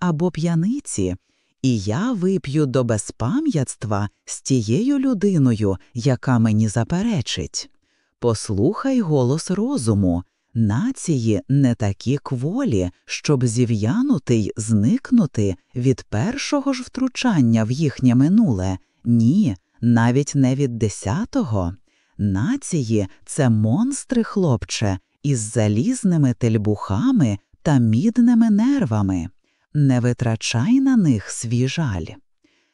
або п'яниці, і я вип'ю до безпам'ятства з тією людиною, яка мені заперечить. Послухай голос розуму. Нації не такі кволі, щоб зів'янути й зникнути від першого ж втручання в їхнє минуле, ні, навіть не від десятого. Нації це монстри, хлопче, із залізними тельбухами та мідними нервами. Не витрачай на них свій жаль.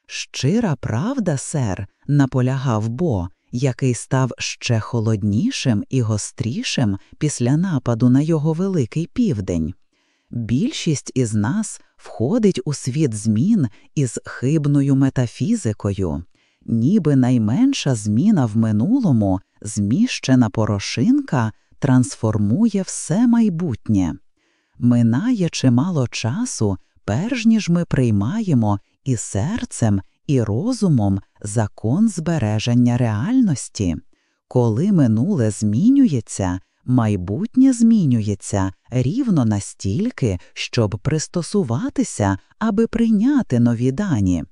Щира правда, сер, наполягав Бо, який став ще холоднішим і гострішим після нападу на його великий південь. Більшість із нас входить у світ змін із хибною метафізикою, ніби найменша зміна в минулому, зміщена порошинка, трансформує все майбутнє. Минає чимало часу, перш ніж ми приймаємо і серцем, і розумом закон збереження реальності. Коли минуле змінюється, майбутнє змінюється рівно настільки, щоб пристосуватися, аби прийняти нові дані.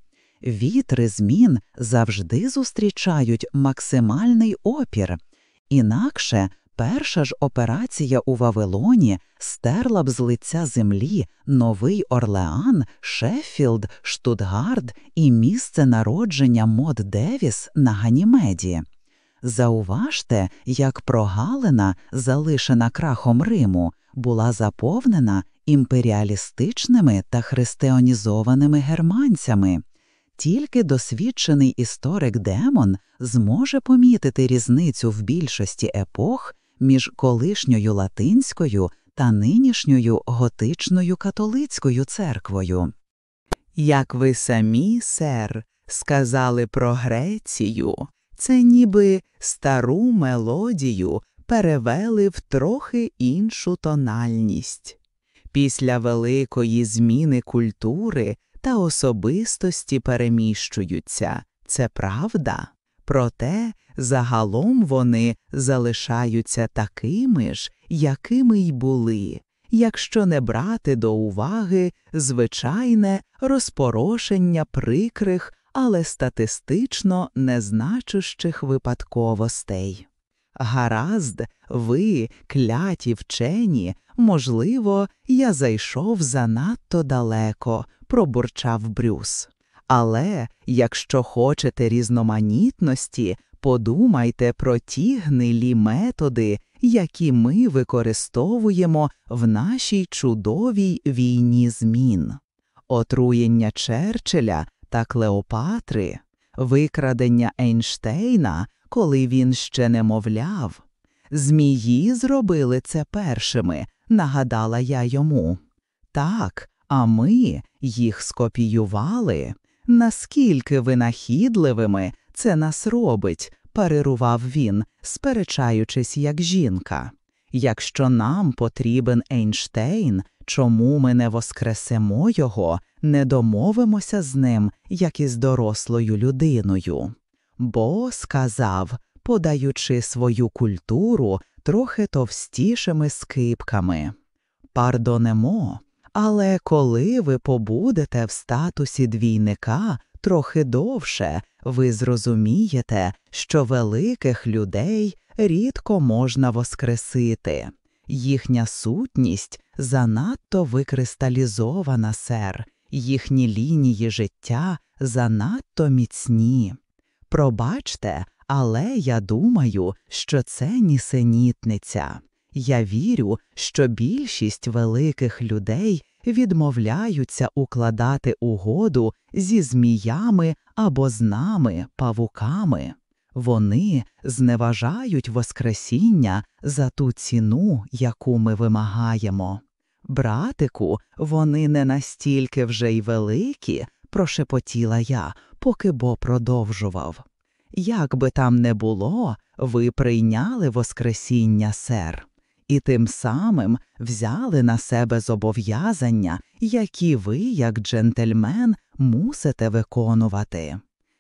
Вітри змін завжди зустрічають максимальний опір, інакше перша ж операція у Вавилоні стерла б з лиця землі Новий Орлеан, Шеффілд, Штутгард і місце народження Мод Девіс на Ганімеді. Зауважте, як прогалина, залишена крахом Риму, була заповнена імперіалістичними та христианізованими германцями. Тільки досвідчений історик Демон зможе помітити різницю в більшості епох між колишньою латинською та нинішньою готичною католицькою церквою. Як ви самі, сер, сказали про Грецію, це ніби стару мелодію перевели в трохи іншу тональність. Після великої зміни культури та особистості переміщуються, це правда. Проте загалом вони залишаються такими ж, якими й були, якщо не брати до уваги звичайне розпорошення прикрих, але статистично незначущих випадковостей. Гаразд, ви, кляті вчені, можливо, я зайшов занадто далеко, пробурчав Брюс. Але якщо хочете різноманітності, подумайте про ті гнилі методи, які ми використовуємо в нашій чудовій війні змін, отруєння Черчилля та Клеопатри, викрадення Ейнштейна, коли він ще не мовляв. Змії зробили це першими, нагадала я йому. Так, а ми їх скопіювали. Наскільки винахідливими це нас робить, парирував він, сперечаючись як жінка. Якщо нам потрібен Ейнштейн, чому ми не воскресемо його, не домовимося з ним, як із дорослою людиною? Бо сказав, подаючи свою культуру трохи товстішими скипками. Пардонемо, але коли ви побудете в статусі двійника трохи довше, ви зрозумієте, що великих людей рідко можна воскресити. Їхня сутність занадто викристалізована, сер, їхні лінії життя занадто міцні. Пробачте, але я думаю, що це нісенітниця. Я вірю, що більшість великих людей відмовляються укладати угоду зі зміями або з нами, павуками. Вони зневажають Воскресіння за ту ціну, яку ми вимагаємо. Братику, вони не настільки вже й великі, прошепотіла я, поки Бо продовжував. Як би там не було, ви прийняли Воскресіння, сер і тим самим взяли на себе зобов'язання, які ви, як джентльмен, мусите виконувати.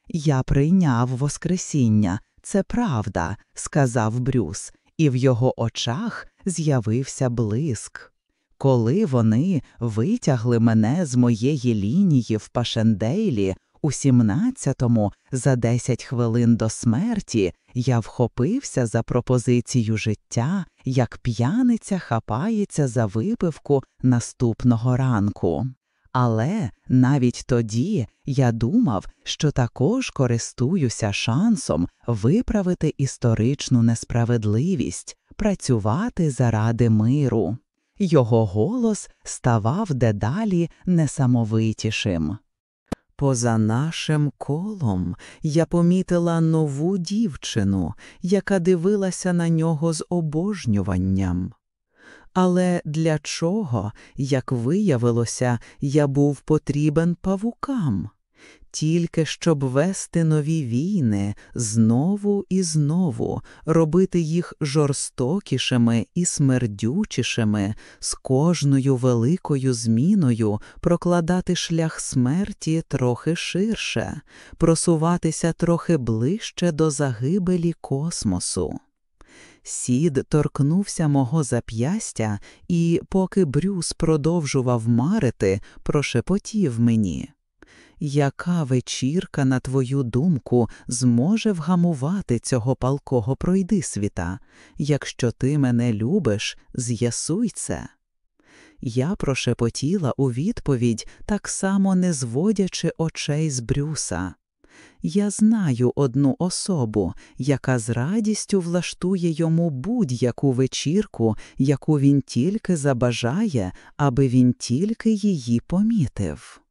Я прийняв Воскресіння, це правда, сказав Брюс, і в його очах з'явився блиск. Коли вони витягли мене з моєї лінії в Пашендейлі у 17-му за 10 хвилин до смерті, я вхопився за пропозицію життя, як п'яниця хапається за випивку наступного ранку. Але навіть тоді я думав, що також користуюся шансом виправити історичну несправедливість, працювати заради миру. Його голос ставав дедалі несамовитішим. Поза нашим колом я помітила нову дівчину, яка дивилася на нього з обожнюванням. Але для чого, як виявилося, я був потрібен павукам? Тільки щоб вести нові війни знову і знову, робити їх жорстокішими і смердючішими, з кожною великою зміною прокладати шлях смерті трохи ширше, просуватися трохи ближче до загибелі космосу. Сід торкнувся мого зап'ястя і, поки Брюс продовжував марити, прошепотів мені. Яка вечірка, на твою думку, зможе вгамувати цього палкого пройдисвіта? Якщо ти мене любиш, з'ясуй це. Я прошепотіла у відповідь, так само не зводячи очей з Брюса. Я знаю одну особу, яка з радістю влаштує йому будь-яку вечірку, яку він тільки забажає, аби він тільки її помітив.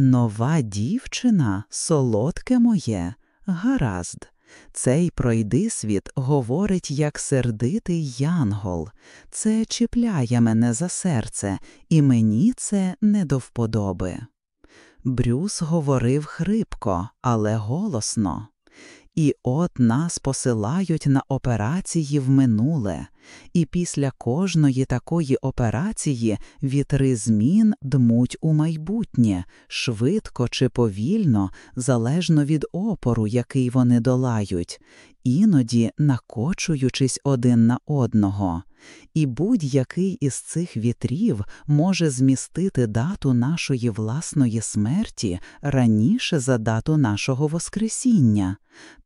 Нова дівчина, солодке моє, гаразд. Цей пройдисвіт говорить, як сердитий янгол, це чіпляє мене за серце, і мені це не до вподоби. Брюс говорив хрипко, але голосно. І от нас посилають на операції в минуле, і після кожної такої операції вітри змін дмуть у майбутнє, швидко чи повільно, залежно від опору, який вони долають, іноді накочуючись один на одного. І будь-який із цих вітрів може змістити дату нашої власної смерті раніше за дату нашого Воскресіння,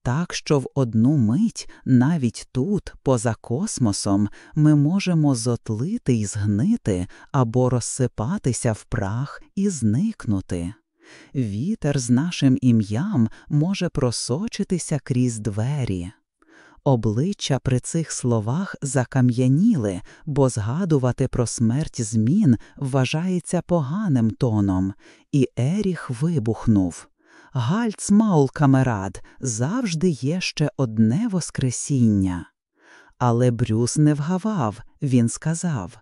так що в одну мить, навіть тут, поза космосом, ми можемо зотлити і згнити або розсипатися в прах і зникнути. Вітер з нашим ім'ям може просочитися крізь двері. Обличчя при цих словах закам'яніли, бо згадувати про смерть змін вважається поганим тоном, і Еріх вибухнув. Гальц Маул камерад завжди є ще одне Воскресіння. Але Брюс не вгавав, він сказав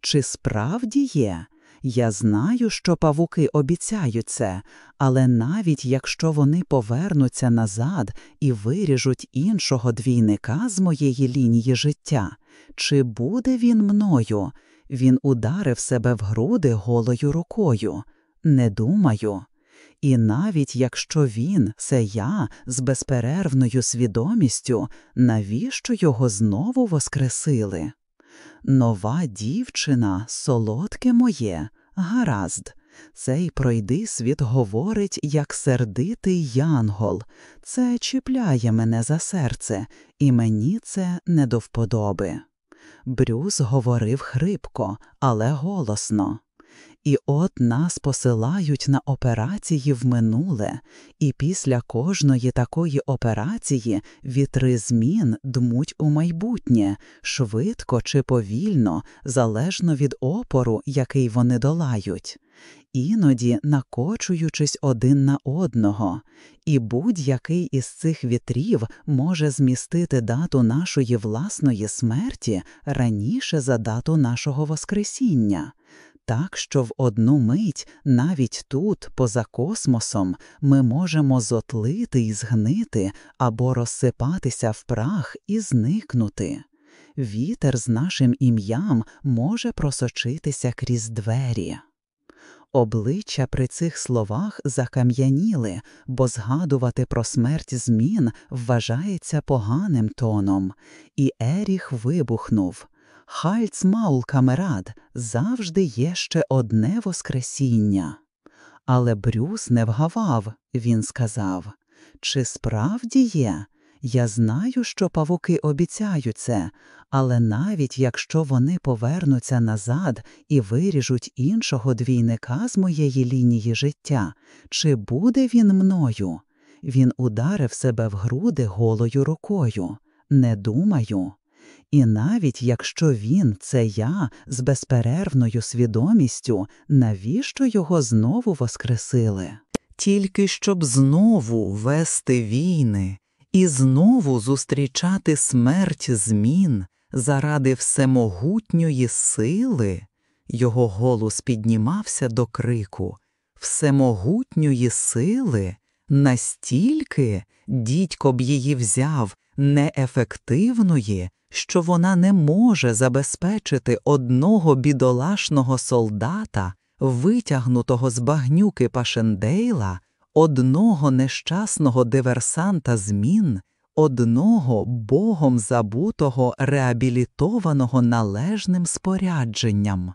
Чи справді є? Я знаю, що павуки обіцяють це, але навіть якщо вони повернуться назад і виріжуть іншого двійника з моєї лінії життя, чи буде він мною? Він ударив себе в груди голою рукою. Не думаю. І навіть якщо він, це я, з безперервною свідомістю, навіщо його знову воскресили? Нова дівчина, солодке моє, гаразд. Цей пройди світ говорить, як сердитий янгол. Це чіпляє мене за серце, і мені це не до вподоби. Брюс говорив хрипко, але голосно. І от нас посилають на операції в минуле, і після кожної такої операції вітри змін дмуть у майбутнє, швидко чи повільно, залежно від опору, який вони долають, іноді накочуючись один на одного, і будь-який із цих вітрів може змістити дату нашої власної смерті раніше за дату нашого Воскресіння так що в одну мить, навіть тут, поза космосом, ми можемо зотлити і згнити або розсипатися в прах і зникнути. Вітер з нашим ім'ям може просочитися крізь двері. Обличчя при цих словах закам'яніли, бо згадувати про смерть змін вважається поганим тоном, і Еріх вибухнув. Halt's Maul Kamerad завжди є ще одне Воскресіння. Але Брюс не вгавав, він сказав чи справді є? Я знаю, що павуки обіцяють це, але навіть якщо вони повернуться назад і виріжуть іншого двійника з моєї лінії життя, чи буде він мною? Він ударив себе в груди голою рукою. Не думаю. І навіть якщо він, це я, з безперервною свідомістю, навіщо його знову воскресили? Тільки щоб знову вести війни і знову зустрічати смерть змін заради всемогутньої сили, його голос піднімався до крику, всемогутньої сили, настільки? Дідько б її взяв неефективної, що вона не може забезпечити одного бідолашного солдата, витягнутого з багнюки Пашендейла, одного нещасного диверсанта змін, одного богом забутого реабілітованого належним спорядженням.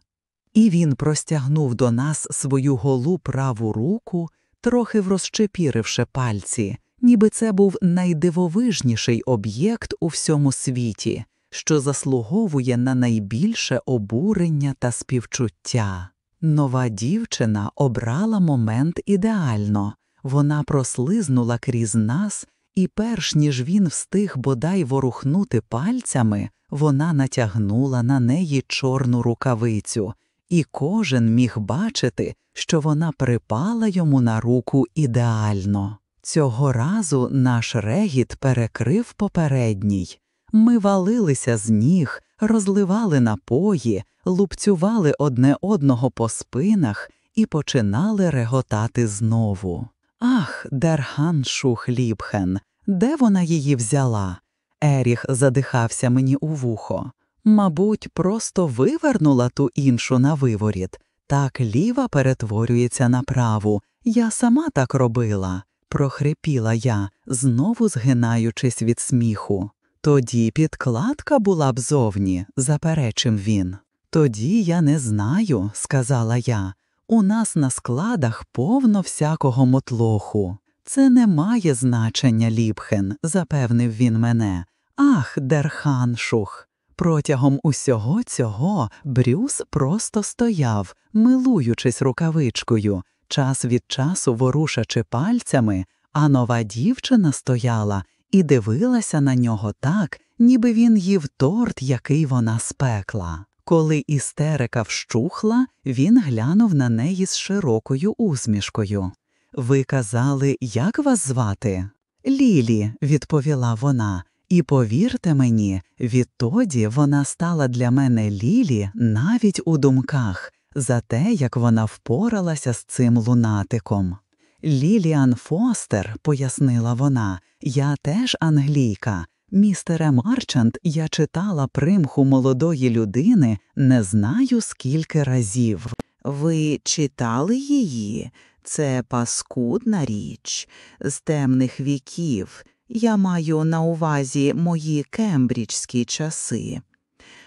І він простягнув до нас свою голу праву руку, трохи врозчепіривши пальці, ніби це був найдивовижніший об'єкт у всьому світі, що заслуговує на найбільше обурення та співчуття. Нова дівчина обрала момент ідеально, вона прослизнула крізь нас, і перш ніж він встиг бодай ворухнути пальцями, вона натягнула на неї чорну рукавицю, і кожен міг бачити, що вона припала йому на руку ідеально. Цього разу наш регіт перекрив попередній. Ми валилися з ніг, розливали напої, лупцювали одне одного по спинах і починали реготати знову. Ах, der Handschuh, Liebchen, де вона її взяла? Еріх задихався мені у вухо. Мабуть, просто вивернула ту іншу на виворіт. Так ліва перетворюється на праву. Я сама так робила, прохрипіла я, знову згинаючись від сміху. Тоді підкладка була б зовні, заперечив він. Тоді я не знаю, сказала я. У нас на складах повно всякого мотлоху. Це не має значення, Ліпхен, запевнив він мене. Ах, дерханшух. Протягом усього цього Брюс просто стояв, милуючись рукавичкою, час від часу ворушачи пальцями, а нова дівчина стояла і дивилася на нього так, ніби він їв торт, який вона спекла. Коли істерика вщухла, він глянув на неї з широкою усмішкою. Ви казали, як вас звати? Лілі, відповіла вона, і повірте мені, відтоді вона стала для мене Лілі навіть у думках за те, як вона впоралася з цим лунатиком. Ліліан Фостер, пояснила вона, я теж англійка. Містере Марчант, я читала примху молодої людини не знаю скільки разів. Ви читали її? Це паскудна річ з темних віків. Я маю на увазі мої кембриджські часи.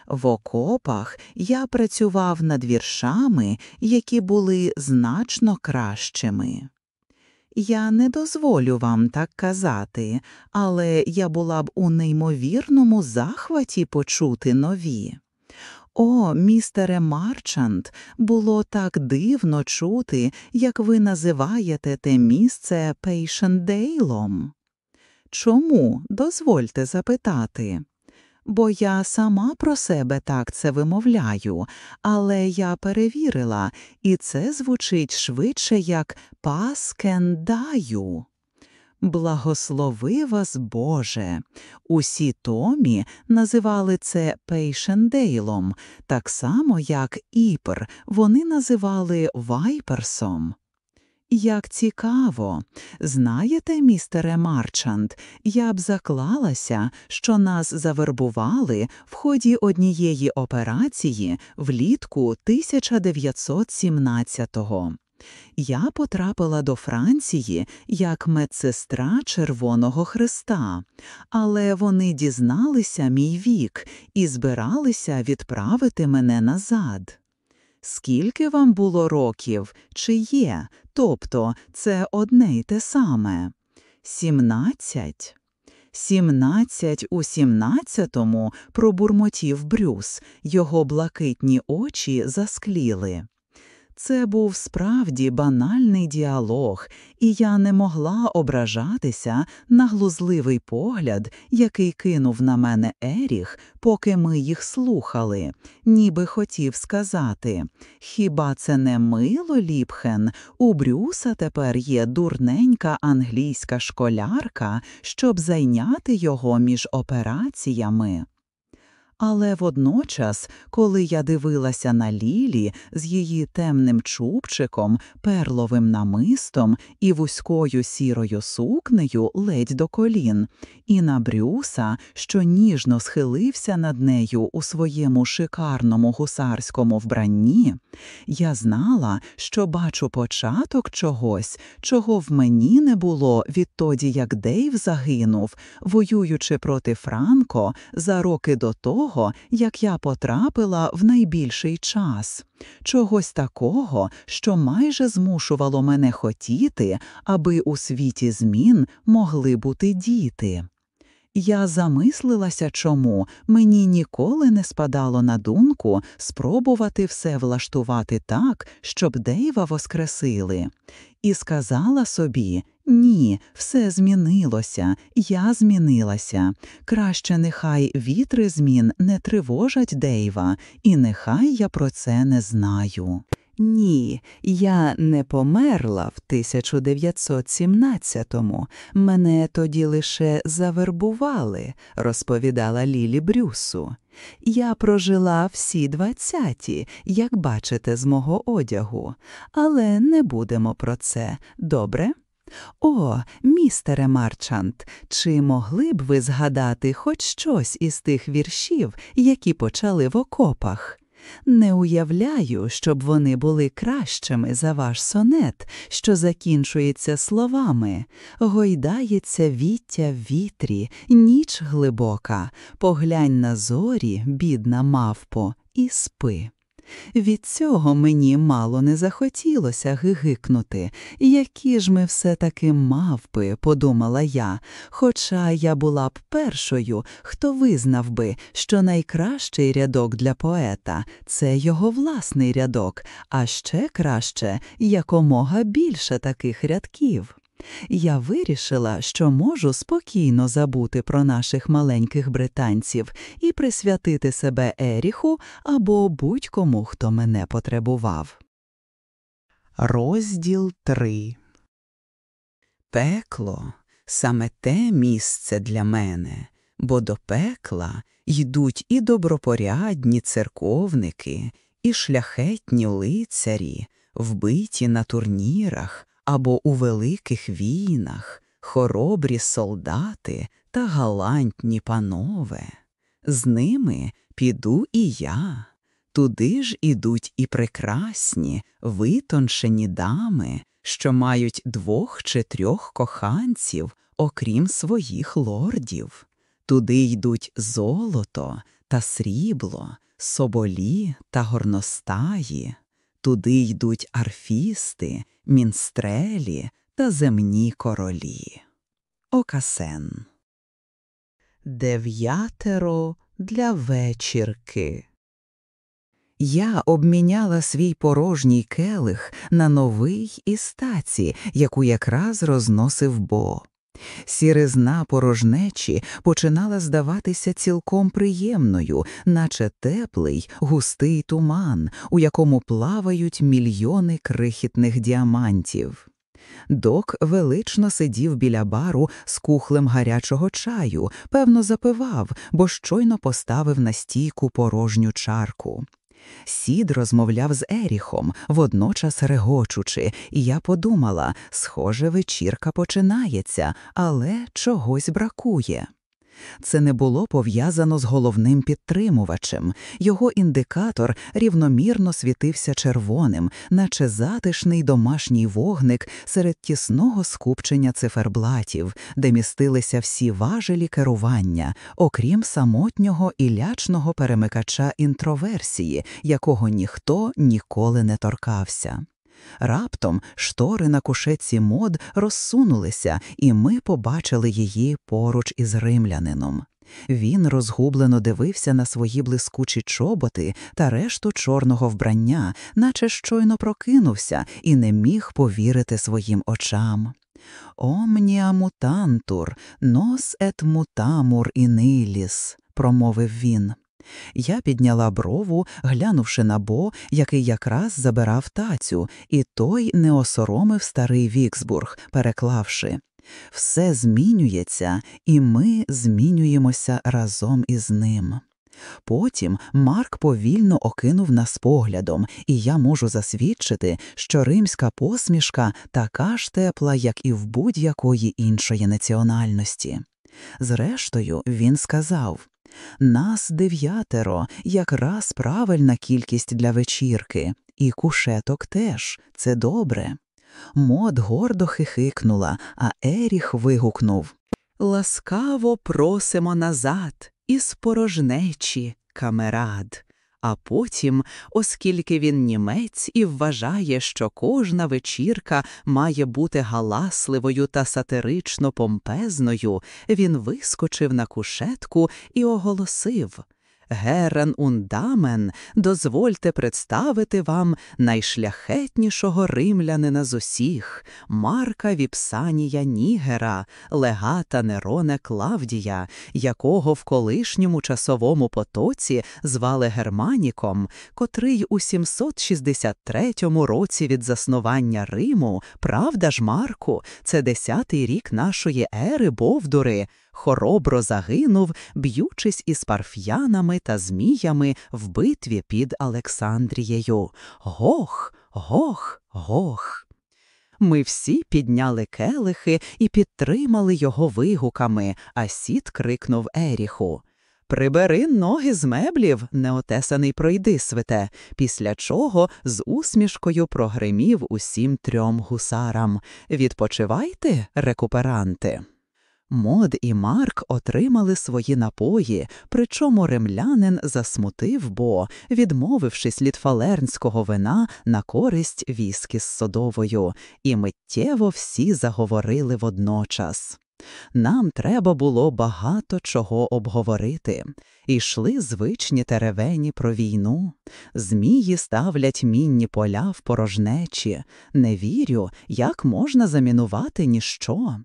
В окопах я працював над віршами, які були значно кращими. Я не дозволю вам так казати, але я була б у неймовірному захваті почути нові. О, містере Марчант, було так дивно чути, як ви називаєте те місце Пейшендейлом. Чому дозвольте запитати? Бо я сама про себе так це вимовляю, але я перевірила, і це звучить швидше як паскендаю. Благослови вас, Боже. Усі Томі називали це Пейшендейлом, так само як Іпер вони називали Вайперсом. Як цікаво, знаєте, містере Марчант, я б заклалася, що нас завербували в ході однієї операції влітку 1917-го. Я потрапила до Франції як медсестра Червоного Христа, але вони дізналися мій вік і збиралися відправити мене назад. Скільки вам було років, чи є, тобто це одне й те саме? Сімнадцять? Сімнадцять у сімнадцятому пробурмотів Брюс, його блакитні очі заскліли. Це був справді банальний діалог, і я не могла ображатися на глузливий погляд, який кинув на мене Еріх, поки ми їх слухали, ніби хотів сказати Хіба це не мило, Ліпхен? У Брюса тепер є дурненька англійська школярка, щоб зайняти його між операціями. Але водночас, коли я дивилася на Лілі з її темним чубчиком, перловим намистом і вузькою сірою сукнею ледь до колін, і на Брюса, що ніжно схилився над нею у своєму шикарному гусарському вбранні, я знала, що бачу початок чогось, чого в мені не було відтоді, як Дейв загинув, воюючи проти Франко за роки до того того, як я потрапила в найбільший час, чогось такого, що майже змушувало мене хотіти, аби у світі змін могли бути діти. Я замислилася, чому мені ніколи не спадало на думку спробувати все влаштувати так, щоб Дейва воскресили, і сказала собі ні, все змінилося, я змінилася. Краще нехай вітри змін не тривожать Дейва, і нехай я про це не знаю. Ні, я не померла в 1917-му. Мене тоді лише завербували, розповідала Лілі Брюсу. Я прожила всі двадцяті, як бачите, з мого одягу, але не будемо про це, добре? О, містере Марчант, чи могли б ви згадати хоч щось із тих віршів, які почали в окопах? Не уявляю, щоб вони були кращими за ваш сонет, що закінчується словами Гойдається віття в вітрі, ніч глибока, поглянь на зорі, бідна мавпо, і спи. Від цього мені мало не захотілося гигикнути. Які ж ми все таки мавпи, подумала я, хоча я була б першою, хто визнав би, що найкращий рядок для поета це його власний рядок, а ще краще якомога більше таких рядків. Я вирішила, що можу спокійно забути про наших маленьких британців і присвятити себе Еріху або будь-кому, хто мене потребував. Розділ 3 Пекло саме те місце для мене, бо до пекла йдуть і добропорядні церковники, і шляхетні лицарі, вбиті на турнірах або у великих війнах, хоробрі солдати та галантні панове. З ними піду і я. Туди ж ідуть і прекрасні, витончені дами, що мають двох чи трьох коханців, окрім своїх лордів. Туди йдуть золото та срібло, соболі та горностаї. Туди йдуть арфісти, мінстрелі та земні королі. Окасен. Дев'ятеро для вечірки. Я обміняла свій порожній келих на новий із таці, яку якраз розносив бо. Сіризна порожнечі починала здаватися цілком приємною, наче теплий, густий туман, у якому плавають мільйони крихітних діамантів. Док велично сидів біля бару з кухлем гарячого чаю, певно, запивав, бо щойно поставив на стійку порожню чарку. Сід розмовляв з Еріхом, водночас регочучи, і я подумала схоже, вечірка починається, але чогось бракує. Це не було пов'язано з головним підтримувачем. Його індикатор рівномірно світився червоним, наче затишний домашній вогник серед тісного скупчення циферблатів, де містилися всі важелі керування, окрім самотнього і лячного перемикача інтроверсії, якого ніхто ніколи не торкався. Раптом штори на кушетці мод розсунулися, і ми побачили її поруч із римлянином. Він розгублено дивився на свої блискучі чоботи та решту чорного вбрання, наче щойно прокинувся і не міг повірити своїм очам. Омніа мутантур, нос ет мутамур іниліс, промовив він. Я підняла брову, глянувши на Бо, який якраз забирав тацю, і той не осоромив старий Віксбург, переклавши все змінюється, і ми змінюємося разом із ним. Потім Марк повільно окинув нас поглядом, і я можу засвідчити, що римська посмішка така ж тепла, як і в будь-якої іншої національності. Зрештою, він сказав нас дев'ятеро, якраз правильна кількість для вечірки, і кушеток теж це добре. Мод гордо хихикнула, а Еріх вигукнув Ласкаво просимо назад, із порожнечі, камерад. А потім, оскільки він німець і вважає, що кожна вечірка має бути галасливою та сатирично помпезною, він вискочив на кушетку і оголосив Герен ундамен, дозвольте представити вам найшляхетнішого римлянина з усіх, Марка Віпсанія Нігера, легата Нероне Клавдія, якого в колишньому часовому потоці звали Германіком, котрий у 763 році від заснування Риму, правда ж, Марку, це десятий рік нашої ери Бовдури хоробро загинув, б'ючись із парф'янами та зміями в битві під Олександрією. Гох, гох, гох. Ми всі підняли келихи і підтримали його вигуками, а сіт крикнув Еріху. Прибери ноги з меблів, неотесаний пройди свете, після чого з усмішкою прогримів усім трьом гусарам. Відпочивайте, рекуперанти. Мод і Марк отримали свої напої, причому ремлянин засмутив, бо, відмовившись від фалернського вина на користь віскі з содовою, і миттєво всі заговорили водночас. Нам треба було багато чого обговорити. Ішли звичні теревені про війну. Змії ставлять мінні поля в порожнечі. Не вірю, як можна замінувати ніщо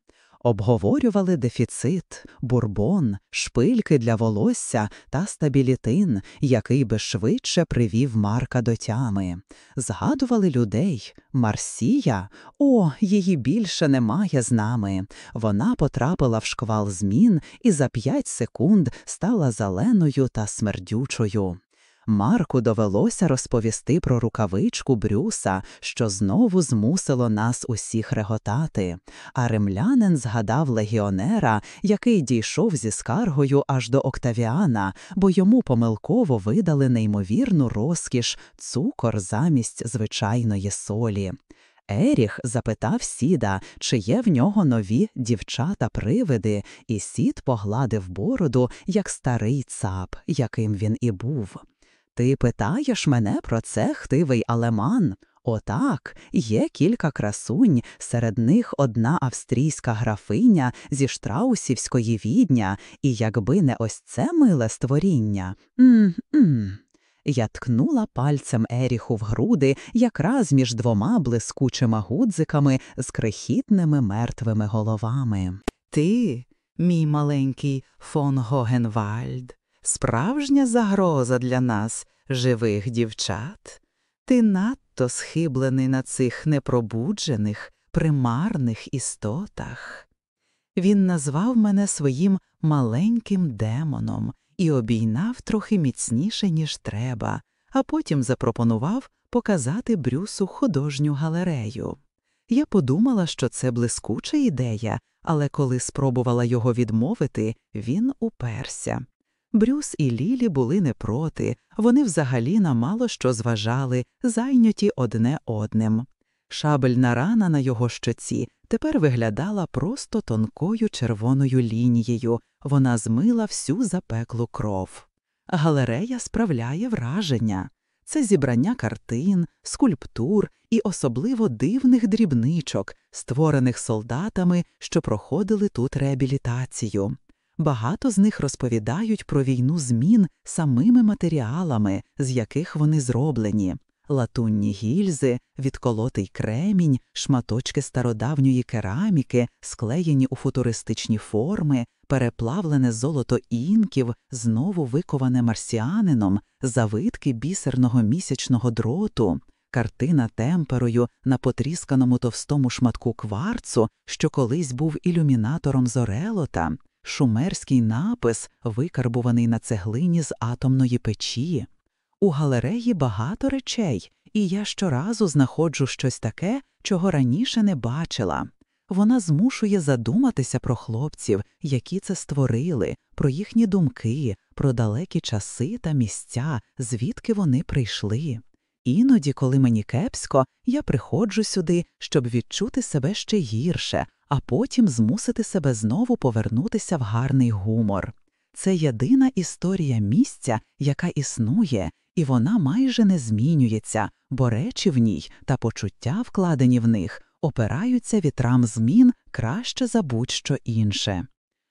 обговорювали дефіцит, бурбон, шпильки для волосся та стабілітин, який би швидше привів Марка до тями. Згадували людей Марсія, о, її більше немає з нами. Вона потрапила в шквал змін і за п'ять секунд стала зеленою та смердючою. Марку довелося розповісти про рукавичку Брюса, що знову змусило нас усіх реготати, а римлянин згадав легіонера, який дійшов зі скаргою аж до Октавіана, бо йому помилково видали неймовірну розкіш цукор замість звичайної солі. Еріх запитав сіда, чи є в нього нові дівчата-привиди, і сід погладив бороду, як старий цап, яким він і був. Ти питаєш мене про це хтивий алеман? Отак, є кілька красунь, серед них одна австрійська графиня зі штраусівської відня, і якби не ось це миле створіння. М-м. Я ткнула пальцем Еріху в груди якраз між двома блискучими гудзиками з крихітними мертвими головами. Ти, мій маленький фон Гогенвальд справжня загроза для нас, живих дівчат. Ти надто схиблений на цих непробуджених, примарних істотах. Він назвав мене своїм маленьким демоном і обійнав трохи міцніше, ніж треба, а потім запропонував показати Брюсу художню галерею. Я подумала, що це блискуча ідея, але коли спробувала його відмовити, він уперся. Брюс і Лілі були не проти, вони взагалі на мало що зважали, зайняті одне одним. Шабельна рана на його щоці тепер виглядала просто тонкою червоною лінією, вона змила всю запеклу кров. Галерея справляє враження це зібрання картин, скульптур і особливо дивних дрібничок, створених солдатами, що проходили тут реабілітацію. Багато з них розповідають про війну змін самими матеріалами, з яких вони зроблені латунні гільзи, відколотий кремінь, шматочки стародавньої кераміки, склеєні у футуристичні форми, переплавлене золото інків, знову виковане марсіанином, завитки бісерного місячного дроту. Картина темперою на потрісканому товстому шматку кварцу, що колись був ілюмінатором зорелота, шумерський напис, викарбуваний на цеглині з атомної печі. У галереї багато речей, і я щоразу знаходжу щось таке, чого раніше не бачила. Вона змушує задуматися про хлопців, які це створили, про їхні думки, про далекі часи та місця, звідки вони прийшли. Іноді, коли мені кепсько, я приходжу сюди, щоб відчути себе ще гірше, а потім змусити себе знову повернутися в гарний гумор. Це єдина історія місця, яка існує, і вона майже не змінюється, бо речі в ній та почуття, вкладені в них, опираються вітрам змін краще за будь-що інше.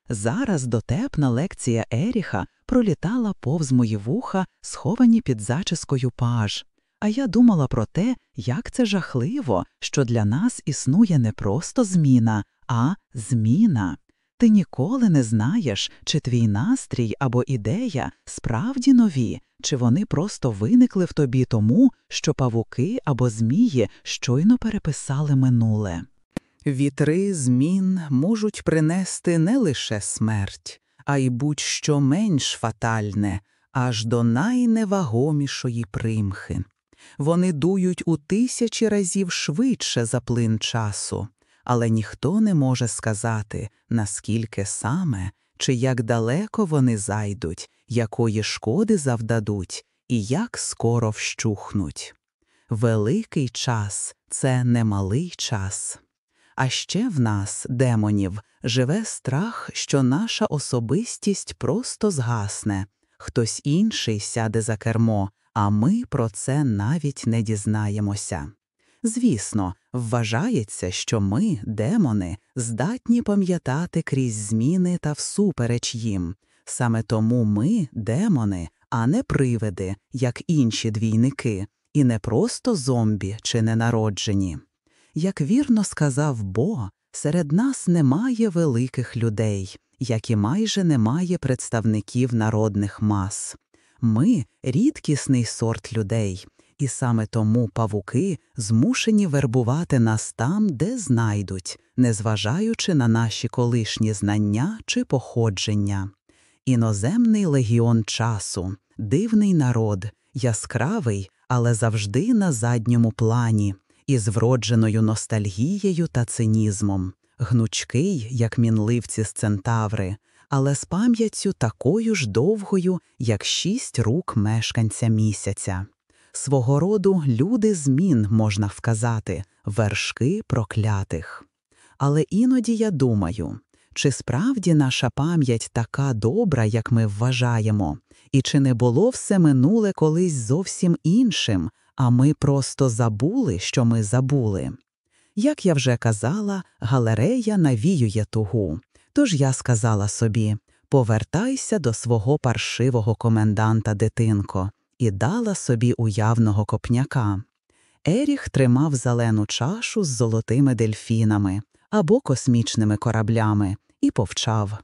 Зараз дотепна лекція Еріха пролітала повз мої вуха, сховані під зачіскою паж. А я думала про те, як це жахливо, що для нас існує не просто зміна, а зміна. Ти ніколи не знаєш, чи твій настрій або ідея справді нові, чи вони просто виникли в тобі тому, що павуки або змії щойно переписали минуле. Вітри змін можуть принести не лише смерть, а й будь-що менш фатальне, аж до найневагомішої примхи. Вони дують у тисячі разів швидше за плин часу але ніхто не може сказати, наскільки саме чи як далеко вони зайдуть, якої шкоди завдадуть і як скоро вщухнуть. Великий час це немалий час. А ще в нас, демонів, живе страх, що наша особистість просто згасне, хтось інший сяде за кермо, а ми про це навіть не дізнаємося. Звісно, вважається, що ми, демони, здатні пам'ятати крізь зміни та всупереч їм. Саме тому ми демони, а не привиди, як інші двійники, і не просто зомбі чи ненароджені. Як вірно сказав Бо, серед нас немає великих людей, як і майже немає представників народних мас. Ми рідкісний сорт людей, і саме тому павуки змушені вербувати нас там, де знайдуть, незважаючи на наші колишні знання чи походження. Іноземний легіон часу, дивний народ, яскравий, але завжди на задньому плані, із вродженою ностальгією та цинізмом, гнучкий, як мінливці з центаври, але з пам'яттю такою ж довгою, як шість рук мешканця місяця свого роду люди змін можна вказати, вершки проклятих. Але іноді я думаю, чи справді наша пам'ять така добра, як ми вважаємо, і чи не було все минуле колись зовсім іншим, а ми просто забули, що ми забули. Як я вже казала, галерея навіює тугу. Тож я сказала собі повертайся до свого паршивого коменданта, дитинко і дала собі уявного копняка. Еріх тримав зелену чашу з золотими дельфінами або космічними кораблями і повчав.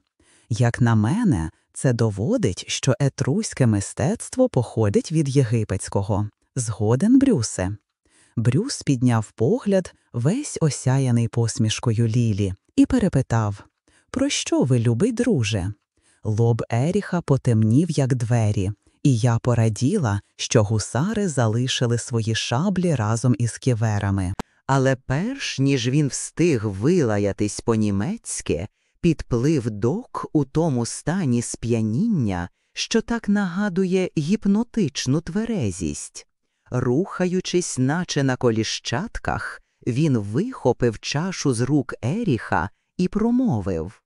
Як на мене, це доводить, що етруське мистецтво походить від єгипетського. Згоден, Брюсе. Брюс підняв погляд, весь осяяний посмішкою Лілі, і перепитав Про що ви, любий друже? Лоб Еріха потемнів, як двері, і я пораділа, що гусари залишили свої шаблі разом із ківерами. Але перш ніж він встиг вилаятись по-німецьки, підплив док у тому стані сп'яніння, що так нагадує гіпнотичну тверезість. Рухаючись, наче на коліщатках, він вихопив чашу з рук Еріха і промовив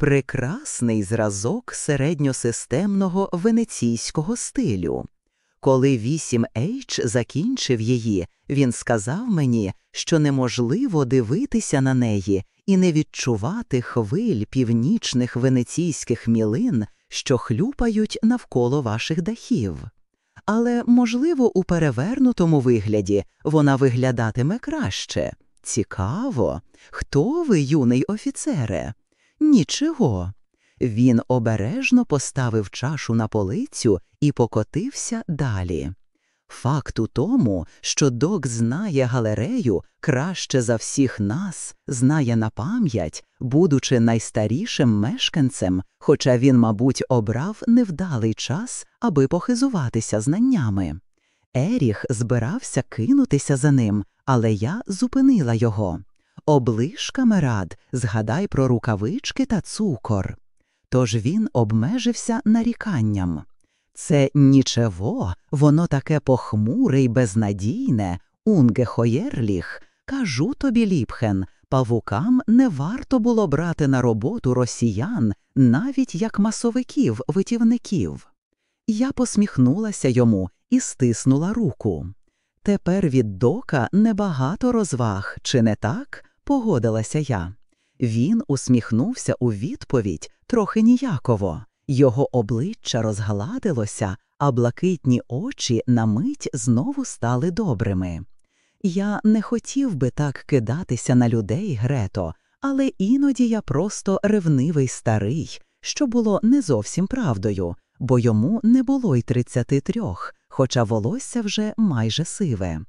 Прекрасний зразок середньосистемного венеційського стилю. Коли 8H закінчив її, він сказав мені, що неможливо дивитися на неї і не відчувати хвиль північних венеційських мілин, що хлюпають навколо ваших дахів. Але, можливо, у перевернутому вигляді вона виглядатиме краще. Цікаво, хто ви, юний офіцере? Нічого. Він обережно поставив чашу на полицю і покотився далі. Факт у тому, що док знає галерею краще за всіх нас, знає на пам'ять, будучи найстарішим мешканцем, хоча він, мабуть, обрав невдалий час, аби похизуватися знаннями. Еріх збирався кинутися за ним, але я зупинила його. Оближ, камерад, згадай про рукавички та цукор. Тож він обмежився наріканням. Це нічого, воно таке похмуре й безнадійне, унге хоєрліх, кажу тобі, Ліпхен, павукам не варто було брати на роботу росіян, навіть як масовиків витівників. Я посміхнулася йому і стиснула руку. Тепер від дока небагато розваг, чи не так? Погодилася я. Він усміхнувся у відповідь трохи ніяково. Його обличчя розгладилося, а блакитні очі на мить знову стали добрими. Я не хотів би так кидатися на людей, Грето, але іноді я просто ревнивий старий, що було не зовсім правдою, бо йому не було й тридцяти трьох, хоча волосся вже майже сиве.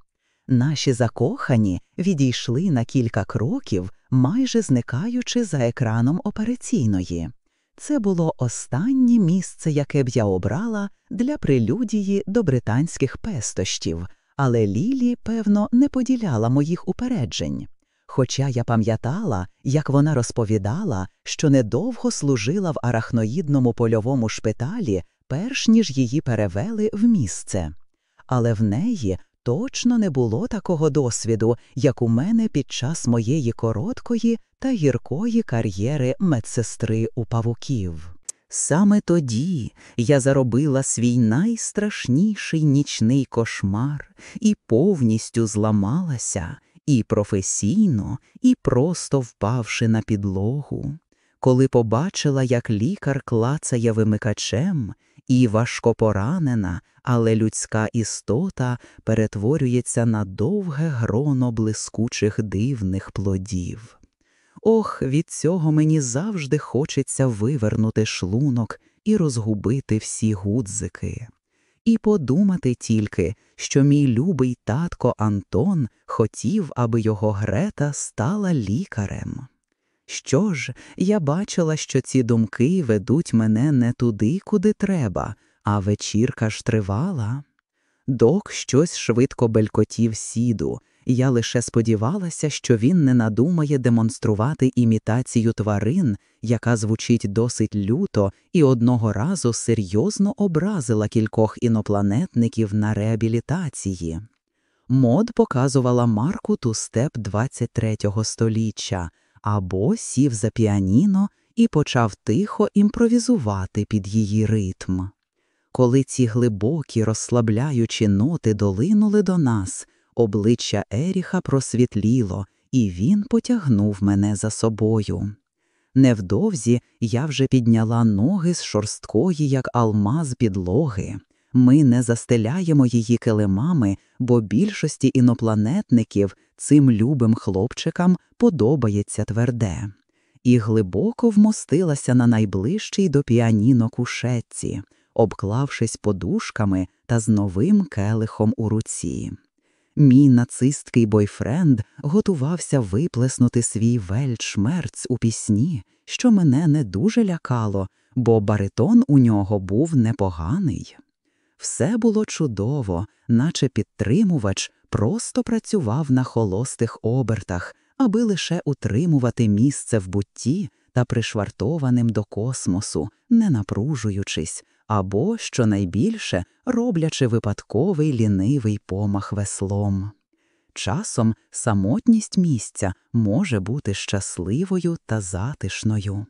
Наші закохані відійшли на кілька кроків, майже зникаючи за екраном операційної. Це було останнє місце, яке б я обрала для прелюдії до британських пестощів, але Лілі, певно, не поділяла моїх упереджень. Хоча я пам'ятала, як вона розповідала, що недовго служила в арахноїдному польовому шпиталі, перш ніж її перевели в місце. Але в неї точно не було такого досвіду, як у мене під час моєї короткої та гіркої кар'єри медсестри у павуків. Саме тоді я заробила свій найстрашніший нічний кошмар і повністю зламалася, і професійно, і просто впавши на підлогу. Коли побачила, як лікар клацає вимикачем, і важкопоранена, але людська істота перетворюється на довге гроно блискучих дивних плодів. Ох, від цього мені завжди хочеться вивернути шлунок і розгубити всі гудзики. І подумати тільки, що мій любий татко Антон хотів, аби його Грета стала лікарем. Що ж, я бачила, що ці думки ведуть мене не туди, куди треба, а вечірка ж тривала. Док щось швидко белькотів сіду, я лише сподівалася, що він не надумає демонструвати імітацію тварин, яка звучить досить люто і одного разу серйозно образила кількох інопланетників на реабілітації. Мод показувала марку тустеп 23-го століття або сів за піаніно і почав тихо імпровізувати під її ритм. Коли ці глибокі, розслабляючі ноти долинули до нас, обличчя Еріха просвітліло, і він потягнув мене за собою. Невдовзі я вже підняла ноги з шорсткої, як алмаз підлоги. Ми не застеляємо її килимами, бо більшості інопланетників цим любим хлопчикам подобається тверде, і глибоко вмостилася на найближчій до піаніно кушетці, обклавшись подушками та з новим келихом у руці. Мій нацистський бойфренд готувався виплеснути свій вельчмерц у пісні, що мене не дуже лякало, бо баритон у нього був непоганий. Все було чудово, наче підтримувач, просто працював на холостих обертах, аби лише утримувати місце в бутті та пришвартованим до космосу, не напружуючись, або, що найбільше, роблячи випадковий лінивий помах веслом. Часом самотність місця може бути щасливою та затишною.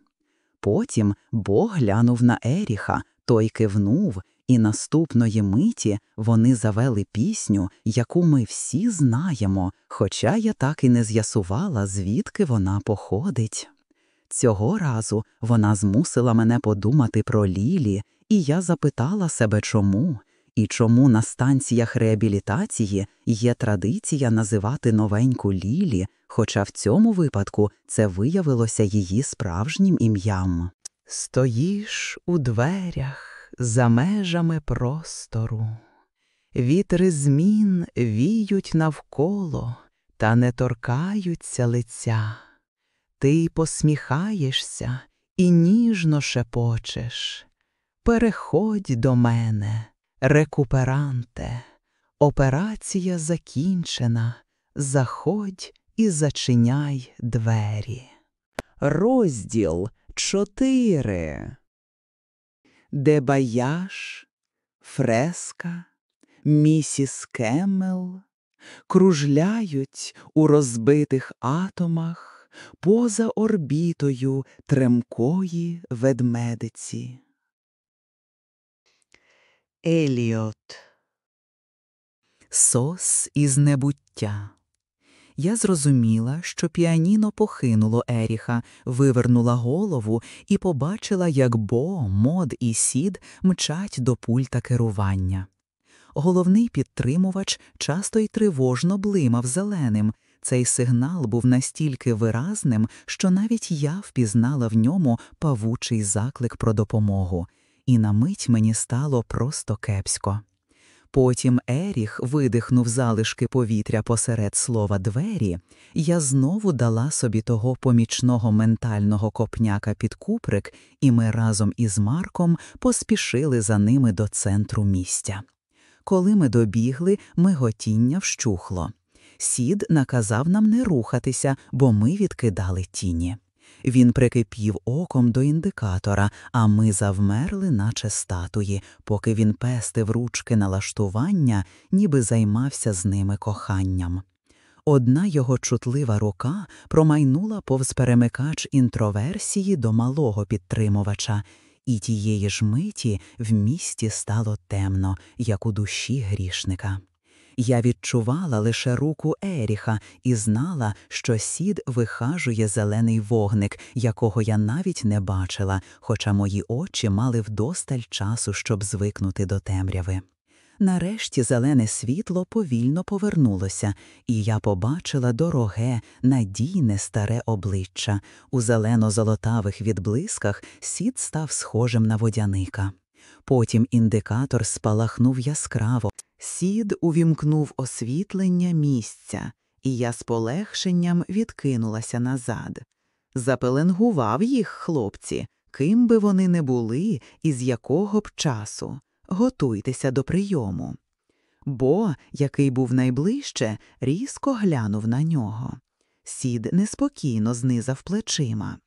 Потім Бог глянув на Еріха, той кивнув, і наступної миті вони завели пісню, яку ми всі знаємо, хоча я так і не з'ясувала, звідки вона походить. Цього разу вона змусила мене подумати про Лілі, і я запитала себе, чому, і чому на станціях реабілітації є традиція називати новеньку Лілі, хоча в цьому випадку це виявилося її справжнім ім'ям. Стоїш у дверях за межами простору, вітри змін віють навколо та не торкаються лиця. Ти посміхаєшся і ніжно шепочеш. Переходь до мене, рекуперанте, операція закінчена, заходь і зачиняй двері. Розділ чотири. Дебаяш, фреска, місіс Кемел кружляють у розбитих атомах поза орбітою тремкої ведмедиці. Еліот Сос із небуття. Я зрозуміла, що піаніно похинуло Еріха, вивернула голову і побачила, як Бо, Мод і Сід мчать до пульта керування. Головний підтримувач часто й тривожно блимав зеленим. Цей сигнал був настільки виразним, що навіть я впізнала в ньому павучий заклик про допомогу, і на мить мені стало просто кепсько. Потім Еріх видихнув залишки повітря посеред слова двері, я знову дала собі того помічного ментального копняка під куприк, і ми разом із Марком поспішили за ними до центру місця. Коли ми добігли, миготіння вщухло. Сід наказав нам не рухатися, бо ми відкидали тіні. Він прикипів оком до індикатора, а ми завмерли, наче статуї, поки він пестив ручки налаштування, ніби займався з ними коханням. Одна його чутлива рука промайнула повз перемикач інтроверсії до малого підтримувача, і тієї ж миті в місті стало темно, як у душі грішника. Я відчувала лише руку Еріха і знала, що сід вихажує зелений вогник, якого я навіть не бачила, хоча мої очі мали вдосталь часу, щоб звикнути до темряви. Нарешті зелене світло повільно повернулося, і я побачила дороге, надійне старе обличчя. У зелено-золотавих відблисках сід став схожим на водяника. Потім індикатор спалахнув яскраво. Сід увімкнув освітлення місця, і я з полегшенням відкинулася назад. Запеленгував їх хлопці, ким би вони не були і з якого б часу. Готуйтеся до прийому. Бо, який був найближче, різко глянув на нього. Сід неспокійно знизав плечима.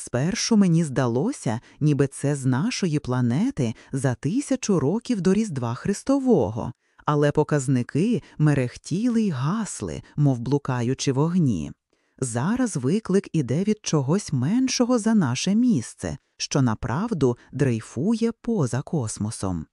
Спершу мені здалося, ніби це з нашої планети за тисячу років до Різдва Христового, але показники мерехтіли й гасли, мов блукаючи вогні. Зараз виклик іде від чогось меншого за наше місце, що направду дрейфує поза космосом.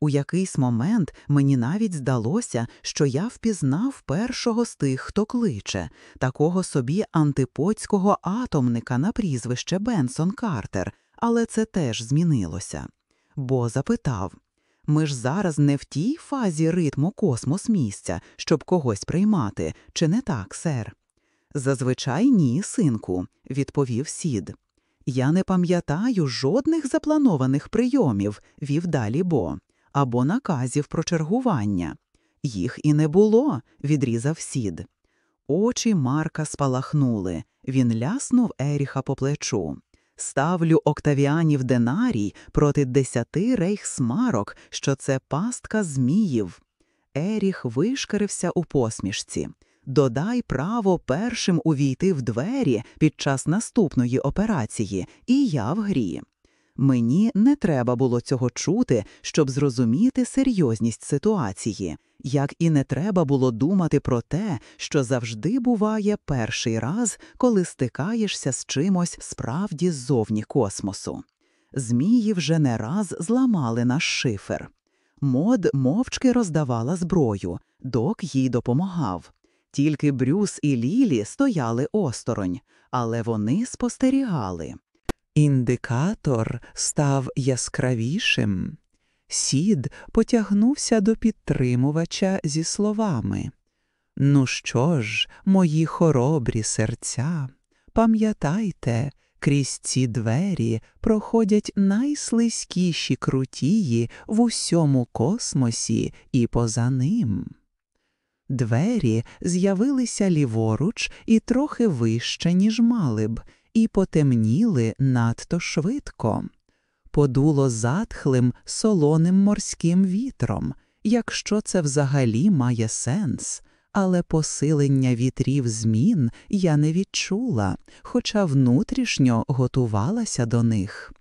У якийсь момент мені навіть здалося, що я впізнав першого з тих, хто кличе, такого собі антиподського атомника на прізвище Бенсон Картер, але це теж змінилося. Бо запитав ми ж зараз не в тій фазі ритму космос місця, щоб когось приймати, чи не так, сер? Зазвичай ні, синку, відповів сід. Я не пам'ятаю жодних запланованих прийомів, вів далі Бо, або наказів про чергування. Їх і не було, відрізав сід. Очі Марка спалахнули. Він ляснув Еріха по плечу. Ставлю октавіанів динарій проти десяти рейхсмарок, що це пастка зміїв. Еріх вишкарився у посмішці. Додай право першим увійти в двері під час наступної операції, і я в грі. Мені не треба було цього чути, щоб зрозуміти серйозність ситуації, як і не треба було думати про те, що завжди буває перший раз, коли стикаєшся з чимось справді ззовні космосу. Змії вже не раз зламали наш шифер. Мод мовчки роздавала зброю, док їй допомагав. Тільки Брюс і Лілі стояли осторонь, але вони спостерігали. Індикатор став яскравішим. Сід потягнувся до підтримувача зі словами Ну що ж, мої хоробрі серця, пам'ятайте, крізь ці двері проходять найслизькіші крутії в усьому космосі і поза ним. Двері з'явилися ліворуч і трохи вище, ніж мали б, і потемніли надто швидко. Подуло затхлим солоним морським вітром, якщо це взагалі має сенс, але посилення вітрів змін я не відчула, хоча внутрішньо готувалася до них.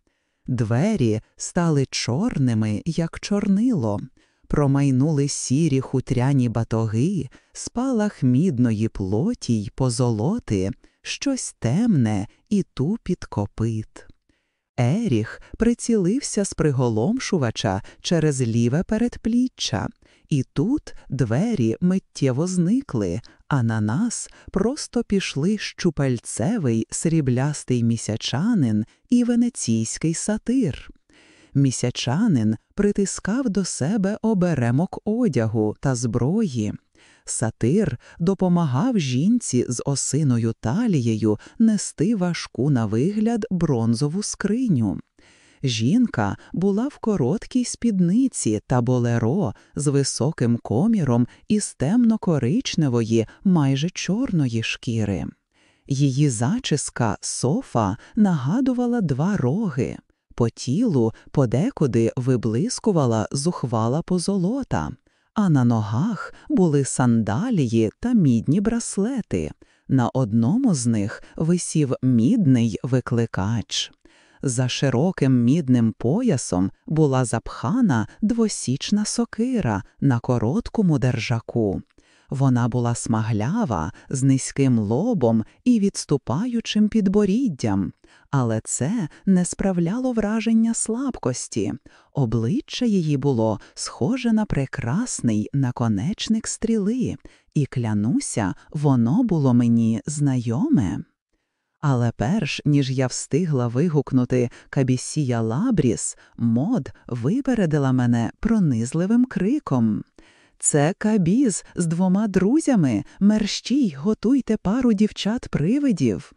Двері стали чорними, як чорнило, промайнули сірі хутряні батоги, спалах мідної плоті й позолоти, щось темне і тупіт копит. Еріх прицілився з приголомшувача через ліве передпліччя, і тут двері миттєво зникли, а на нас просто пішли щупальцевий сріблястий місячанин і венеційський сатир. Місячанин притискав до себе оберемок одягу та зброї. Сатир допомагав жінці з осиною талією нести важку на вигляд бронзову скриню. Жінка була в короткій спідниці та болеро з високим коміром із темно-коричневої, майже чорної шкіри. Її зачіска софа нагадувала два роги. По тілу подекуди виблискувала зухвала позолота, а на ногах були сандалії та мідні браслети. На одному з них висів мідний викликач. За широким мідним поясом була запхана двосічна сокира на короткому держаку. Вона була смаглява, з низьким лобом і відступаючим підборіддям, але це не справляло враження слабкості. Обличчя її було схоже на прекрасний наконечник стріли, і клянуся, воно було мені знайоме. Але перш ніж я встигла вигукнути Кабісія Лабріс, мод випередила мене пронизливим криком. Це кабіз з двома друзями. Мерщій, готуйте пару дівчат-привидів.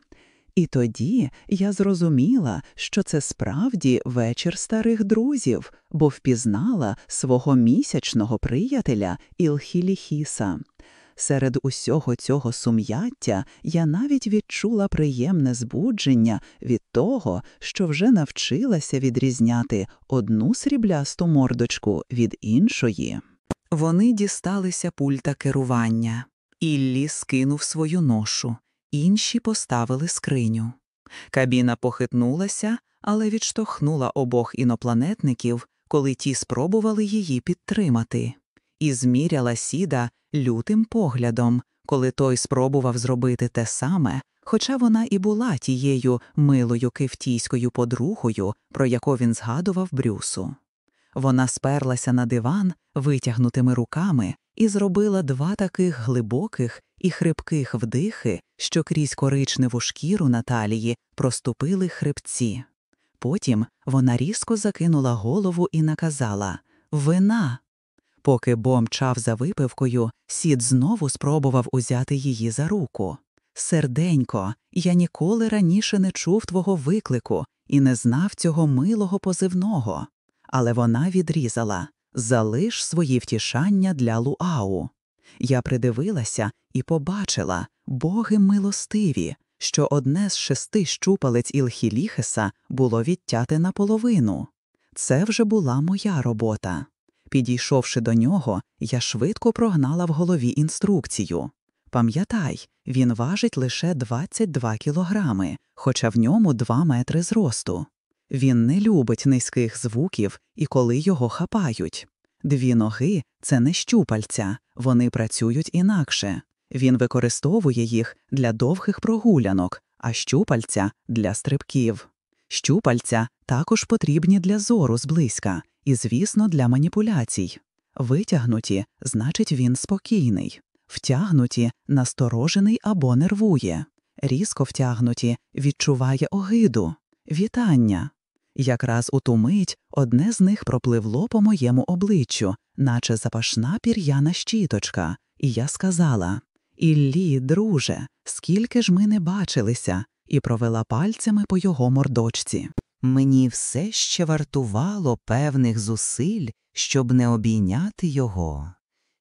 І тоді я зрозуміла, що це справді вечір старих друзів, бо впізнала свого місячного приятеля Ілхіліхіса. Серед усього цього сум'яття я навіть відчула приємне збудження від того, що вже навчилася відрізняти одну сріблясту мордочку від іншої. Вони дісталися пульта керування. Іллі скинув свою ношу, інші поставили скриню. Кабіна похитнулася, але відштовхнула обох інопланетників, коли ті спробували її підтримати, і зміряла сіда лютим поглядом, коли той спробував зробити те саме, хоча вона і була тією милою кевтійською подругою, про яку він згадував Брюсу. Вона сперлася на диван витягнутими руками і зробила два таких глибоких і хрипких вдихи, що крізь коричневу шкіру Наталії проступили хрипці. Потім вона різко закинула голову і наказала Вина. Поки Бом чав за випивкою, сід знову спробував узяти її за руку. Серденько, я ніколи раніше не чув твого виклику і не знав цього милого позивного але вона відрізала залиш свої втішання для Луау. Я придивилася і побачила боги милостиві, що одне з шести щупалець Ілхіліхеса було відтяте наполовину. Це вже була моя робота. Підійшовши до нього, я швидко прогнала в голові інструкцію. Пам'ятай, він важить лише 22 кілограми, хоча в ньому 2 метри зросту. Він не любить низьких звуків і коли його хапають. Дві ноги це не щупальця, вони працюють інакше. Він використовує їх для довгих прогулянок, а щупальця для стрибків. Щупальця також потрібні для зору зблизька і, звісно, для маніпуляцій. Витягнуті значить він спокійний, втягнуті насторожений або нервує, різко втягнуті відчуває огиду, вітання. Якраз у ту мить одне з них пропливло по моєму обличчю, наче запашна пір'яна щіточка, і я сказала Іллі, друже, скільки ж ми не бачилися, і провела пальцями по його мордочці. Мені все ще вартувало певних зусиль, щоб не обійняти його.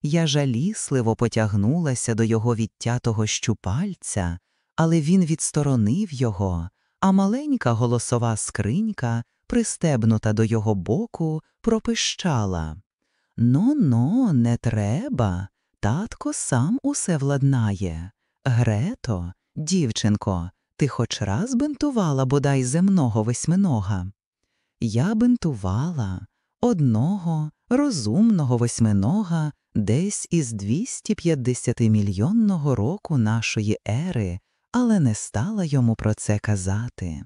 Я жалісливо потягнулася до його відтятого щупальця, але він відсторонив його, а маленька голосова скринька, пристебнута до його боку, пропищала Ну но, не треба. Татко сам усе владнає. Грето, дівчинко, ти хоч раз бинтувала бодай земного восьминога? Я бинтувала одного розумного восьминога десь із 250 мільйонного року нашої ери, але не стала йому про це казати.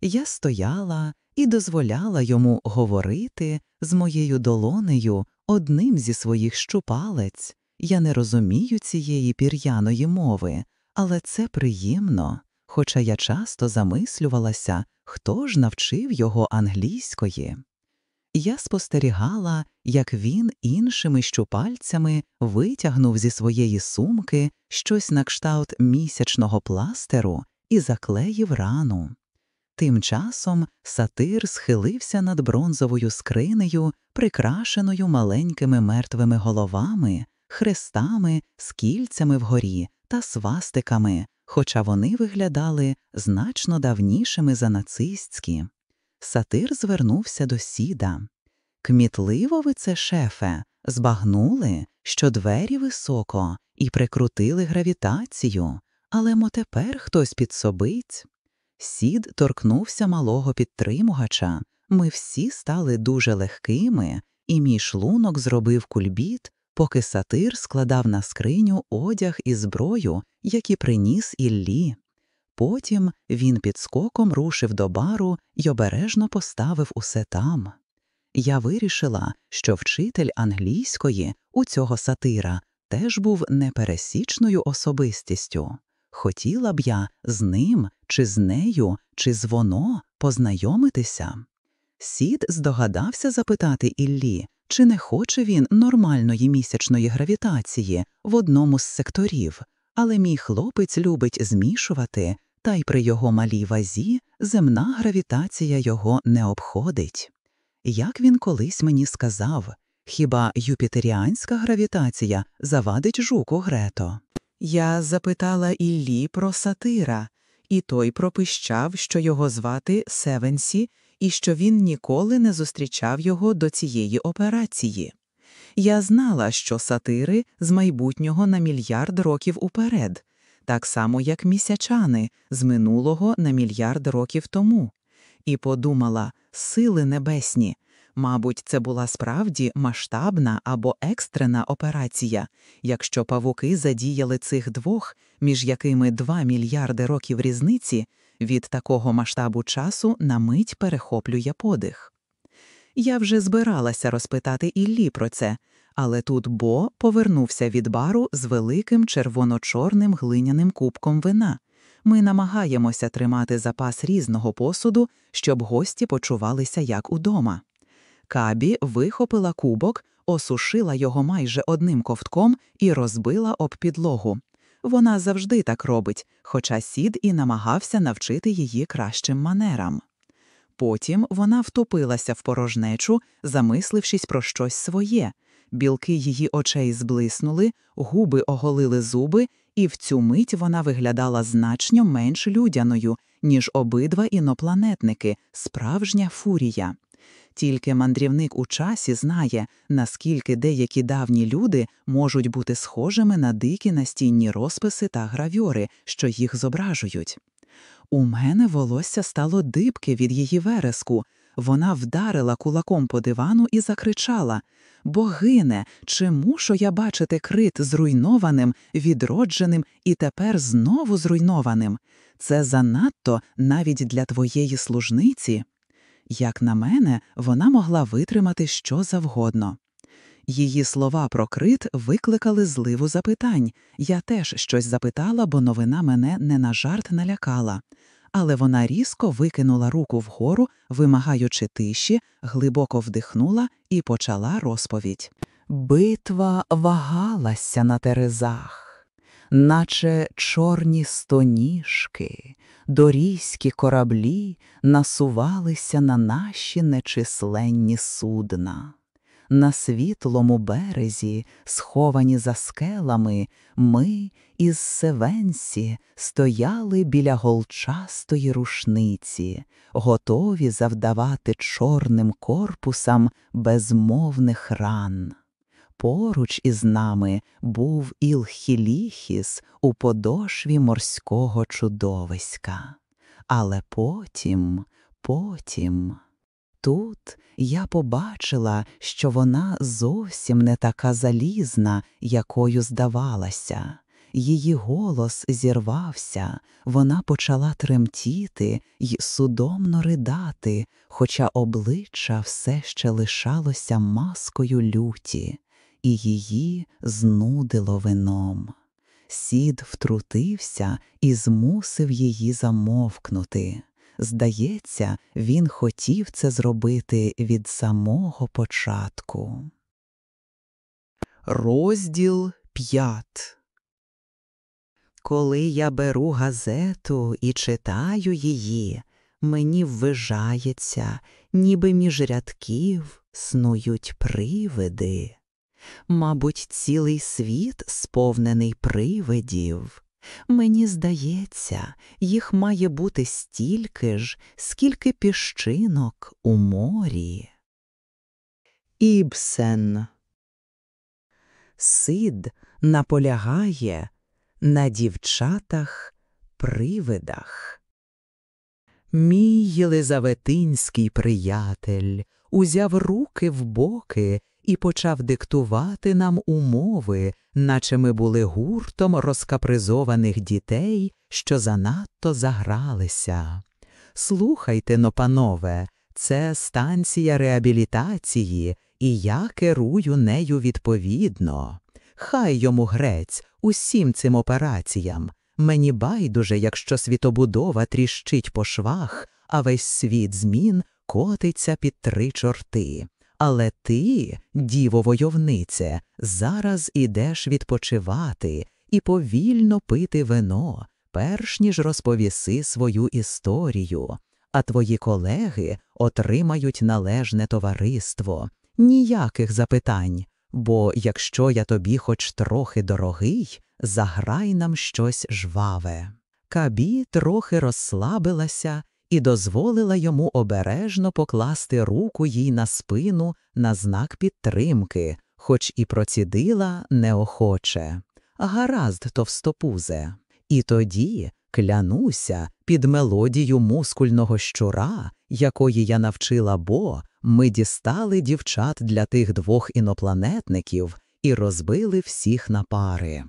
Я стояла і дозволяла йому говорити з моєю долонею одним зі своїх щупалець. Я не розумію цієї пір'яної мови, але це приємно, хоча я часто замислювалася, хто ж навчив його англійської. Я спостерігала, як він іншими щупальцями витягнув зі своєї сумки щось на кшталт місячного пластеру і заклеїв рану. Тим часом сатир схилився над бронзовою скринею, прикрашеною маленькими мертвими головами, хрестами, скільцями вгорі та свастиками, хоча вони виглядали значно давнішими за нацистські. Сатир звернувся до сіда. Кмітливо ви це, шефе, збагнули, що двері високо, і прикрутили гравітацію, але мо тепер хтось підсобить. Сід торкнувся малого підтримувача. Ми всі стали дуже легкими, і мій шлунок зробив кульбіт, поки сатир складав на скриню одяг і зброю, які приніс Іллі. Потім він під скоком рушив до бару й обережно поставив усе там. Я вирішила, що вчитель англійської у цього сатира теж був непересічною особистістю. Хотіла б я з ним, чи з нею, чи з воно познайомитися. Сід здогадався запитати Іллі, чи не хоче він нормальної місячної гравітації в одному з секторів, але мій хлопець любить змішувати, та й при його малій вазі земна гравітація його не обходить. Як він колись мені сказав, хіба юпітеріанська гравітація завадить жуку Грето? Я запитала Іллі про сатира, і той пропищав, що його звати Севенсі, і що він ніколи не зустрічав його до цієї операції. Я знала, що сатири з майбутнього на мільярд років уперед, так само як місячани з минулого на мільярд років тому, і подумала сили небесні. Мабуть, це була справді масштабна або екстрена операція, якщо павуки задіяли цих двох, між якими два мільярди років різниці, від такого масштабу часу на мить перехоплює подих. Я вже збиралася розпитати Іллі про це, але тут Бо повернувся від бару з великим червоно-чорним глиняним кубком вина. Ми намагаємося тримати запас різного посуду, щоб гості почувалися як удома. Кабі вихопила кубок, осушила його майже одним ковтком і розбила об підлогу. Вона завжди так робить, хоча сід і намагався навчити її кращим манерам. Потім вона втопилася в порожнечу, замислившись про щось своє. Білки її очей зблиснули, губи оголили зуби, і в цю мить вона виглядала значно менш людяною, ніж обидва інопланетники, справжня фурія. Тільки мандрівник у часі знає, наскільки деякі давні люди можуть бути схожими на дикі настінні розписи та гравюри, що їх зображують. У мене волосся стало дибке від її вереску. Вона вдарила кулаком по дивану і закричала Богине, чи мушу я бачити крит зруйнованим, відродженим і тепер знову зруйнованим? Це занадто навіть для твоєї служниці. Як на мене, вона могла витримати що завгодно. Її слова про крит викликали зливу запитань. Я теж щось запитала, бо новина мене не на жарт налякала. Але вона різко викинула руку вгору, вимагаючи тиші, глибоко вдихнула і почала розповідь. Битва вагалася на терезах, наче чорні стоніжки, дорізькі кораблі насувалися на наші нечисленні судна. На світлому березі, сховані за скелами, ми із Севенсі стояли біля голчастої рушниці, готові завдавати чорним корпусам безмовних ран. Поруч із нами був Ілхіліхіс у подошві морського чудовиська. Але потім, потім. Тут я побачила, що вона зовсім не така залізна, якою здавалася. Її голос зірвався, вона почала тремтіти й судомно ридати, хоча обличчя все ще лишалося маскою люті, і її знудило вином. Сід втрутився і змусив її замовкнути. Здається, він хотів це зробити від самого початку. Розділ п'ят Коли я беру газету і читаю її, мені ввижається, ніби між рядків снують привиди. Мабуть, цілий світ сповнений привидів. Мені здається, їх має бути стільки ж, скільки піщинок у морі. Ібсен Сид наполягає на дівчатах привидах. Мій єлизаветинський приятель узяв руки в боки і почав диктувати нам умови, наче ми були гуртом розкапризованих дітей, що занадто загралися. Слухайте но, панове, це станція реабілітації, і я керую нею відповідно. Хай йому грець усім цим операціям. Мені байдуже, якщо світобудова тріщить по швах, а весь світ змін котиться під три чорти. Але ти, діво войовнице, зараз ідеш відпочивати і повільно пити вино, перш ніж розповіси свою історію, а твої колеги отримають належне товариство, ніяких запитань. Бо якщо я тобі хоч трохи дорогий, заграй нам щось жваве. Кабі трохи розслабилася і дозволила йому обережно покласти руку їй на спину на знак підтримки, хоч і процідила неохоче. Гаразд, товстопузе. І тоді, клянуся, під мелодію мускульного щура, якої я навчила бо, ми дістали дівчат для тих двох інопланетників і розбили всіх на пари.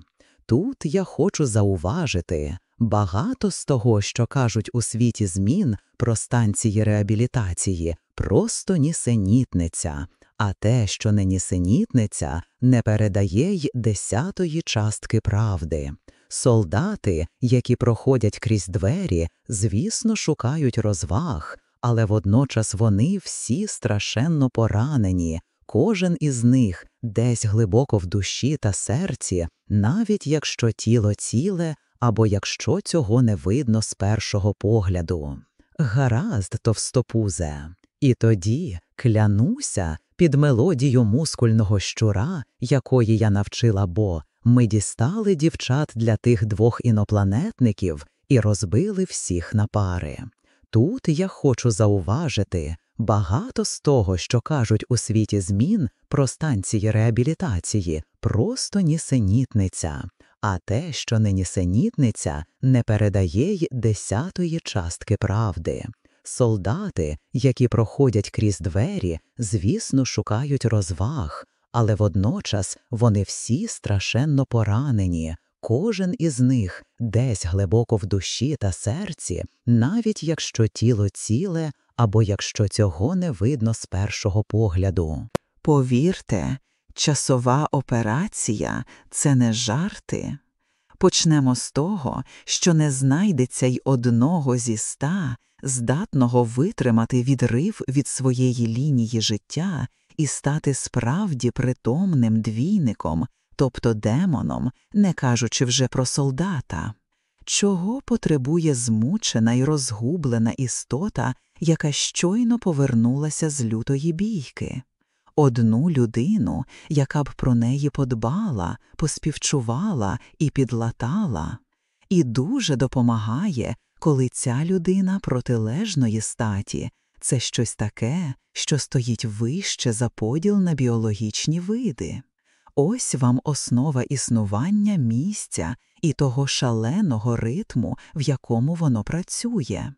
Тут я хочу зауважити, Багато з того, що кажуть у світі змін про станції реабілітації, просто нісенітниця, а те, що не нісенітниця, не передає й десятої частки правди. Солдати, які проходять крізь двері, звісно, шукають розваг, але водночас вони всі страшенно поранені. Кожен із них десь глибоко в душі та серці, навіть якщо тіло ціле або якщо цього не видно з першого погляду. Гаразд, товстопузе. І тоді клянуся під мелодію мускульного щура, якої я навчила бо, ми дістали дівчат для тих двох інопланетників і розбили всіх на пари. Тут я хочу зауважити, Багато з того, що кажуть у світі змін про станції реабілітації, просто нісенітниця, а те, що не нісенітниця, не передає й десятої частки правди. Солдати, які проходять крізь двері, звісно, шукають розваг, але водночас вони всі страшенно поранені. Кожен із них десь глибоко в душі та серці, навіть якщо тіло ціле або якщо цього не видно з першого погляду. Повірте, часова операція це не жарти. Почнемо з того, що не знайдеться й одного зі ста, здатного витримати відрив від своєї лінії життя і стати справді притомним двійником, тобто демоном, не кажучи вже про солдата. Чого потребує змучена й розгублена істота, яка щойно повернулася з лютої бійки? Одну людину, яка б про неї подбала, поспівчувала і підлатала, і дуже допомагає, коли ця людина протилежної статі це щось таке, що стоїть вище за поділ на біологічні види. Ось вам основа існування місця і того шаленого ритму, в якому воно працює.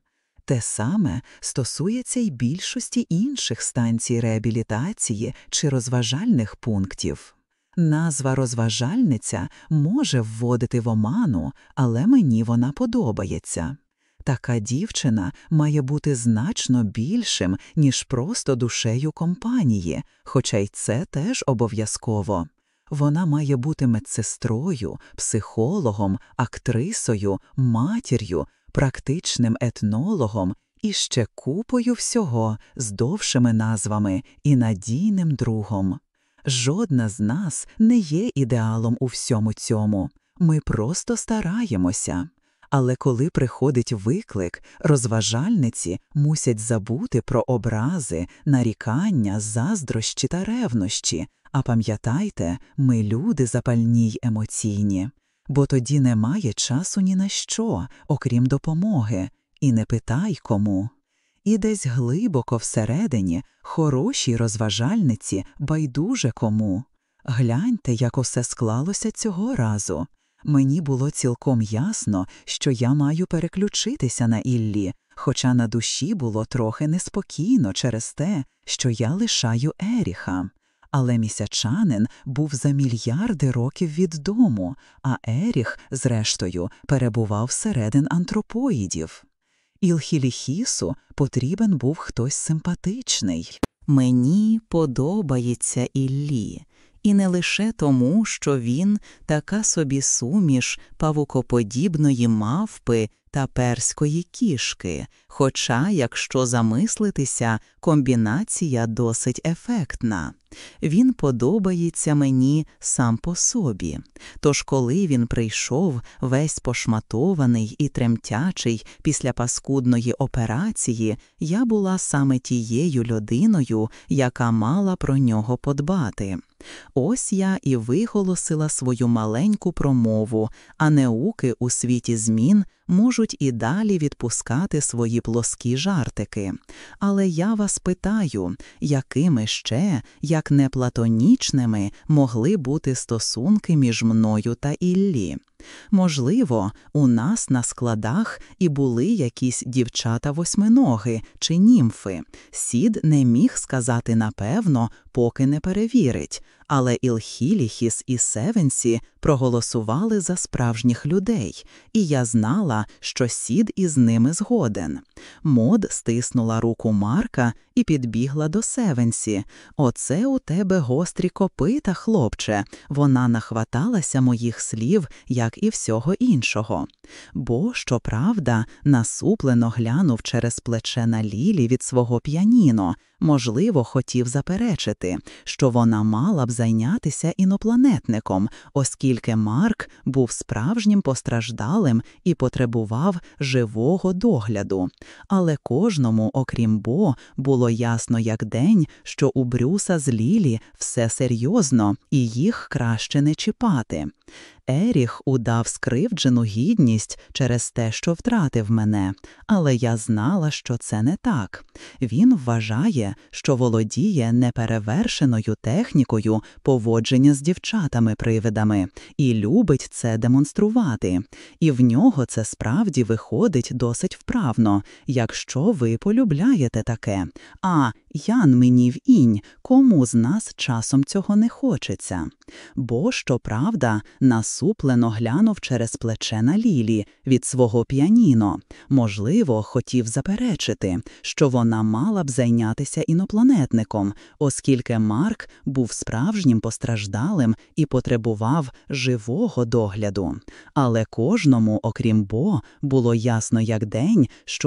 Те саме стосується й більшості інших станцій реабілітації чи розважальних пунктів. Назва розважальниця може вводити в оману, але мені вона подобається. Така дівчина має бути значно більшим, ніж просто душею компанії, хоча й це теж обов'язково. Вона має бути медсестрою, психологом, актрисою, матір'ю, практичним етнологом і ще купою всього з довшими назвами і надійним другом. Жодна з нас не є ідеалом у всьому цьому. Ми просто стараємося. Але коли приходить виклик, розважальниці мусять забути про образи, нарікання, заздрощі та ревнощі. А пам'ятайте, ми люди запальні й емоційні, бо тоді немає часу ні на що, окрім допомоги, і не питай кому. І десь глибоко всередині хорошій розважальниці байдуже кому. Гляньте, як усе склалося цього разу. Мені було цілком ясно, що я маю переключитися на Іллі, хоча на душі було трохи неспокійно через те, що я лишаю Еріха. Але місячанин був за мільярди років від дому, а Еріх, зрештою, перебував середин антропоїдів. Ілхіліхісу потрібен був хтось симпатичний. Мені подобається Іллі і не лише тому, що він така собі суміш павукоподібної мавпи та перської кішки, хоча, якщо замислитися, комбінація досить ефектна. Він подобається мені сам по собі. Тож, коли він прийшов, весь пошматований і тремтячий після паскудної операції, я була саме тією людиною, яка мала про нього подбати. Ось я і виголосила свою маленьку промову, а неуки у світі змін можуть і далі відпускати свої плоскі жартики. Але я вас питаю, якими ще, як не платонічними, могли бути стосунки між мною та Іллі? Можливо, у нас на складах і були якісь дівчата восьминоги чи німфи. Сід не міг сказати напевно, поки не перевірить, але Ілхіліхіс і Севенсі проголосували за справжніх людей, і я знала, що сід із ними згоден. Мод стиснула руку Марка і підбігла до Севенсі. Оце у тебе гострі копита, хлопче. Вона нахваталася моїх слів, як і всього іншого. Бо, щоправда, насуплено глянув через плече на Лілі від свого п'яніно, можливо, хотів заперечити, що вона мала б зайнятися інопланетником, оскільки Марк був справжнім постраждалим і потребував живого догляду. Але кожному, окрім Бо, було ясно як день, що у Брюса з Лілі все серйозно і їх краще не чіпати. Еріх удав скривджену гідність через те, що втратив мене, але я знала, що це не так. Він вважає, що володіє неперевершеною технікою поводження з дівчатами-привидами і любить це демонструвати. І в нього це справді виходить досить вправно, якщо ви полюбляєте таке. А Ян мені в інь, кому з нас часом цього не хочеться. Бо, щоправда, насуплено глянув через плече на Лілі від свого піаніно. Можливо, хотів заперечити, що вона мала б зайнятися інопланетником, оскільки Марк був справжнім постраждалим і потребував живого догляду. Але кожному, окрім Бо, було ясно як день, що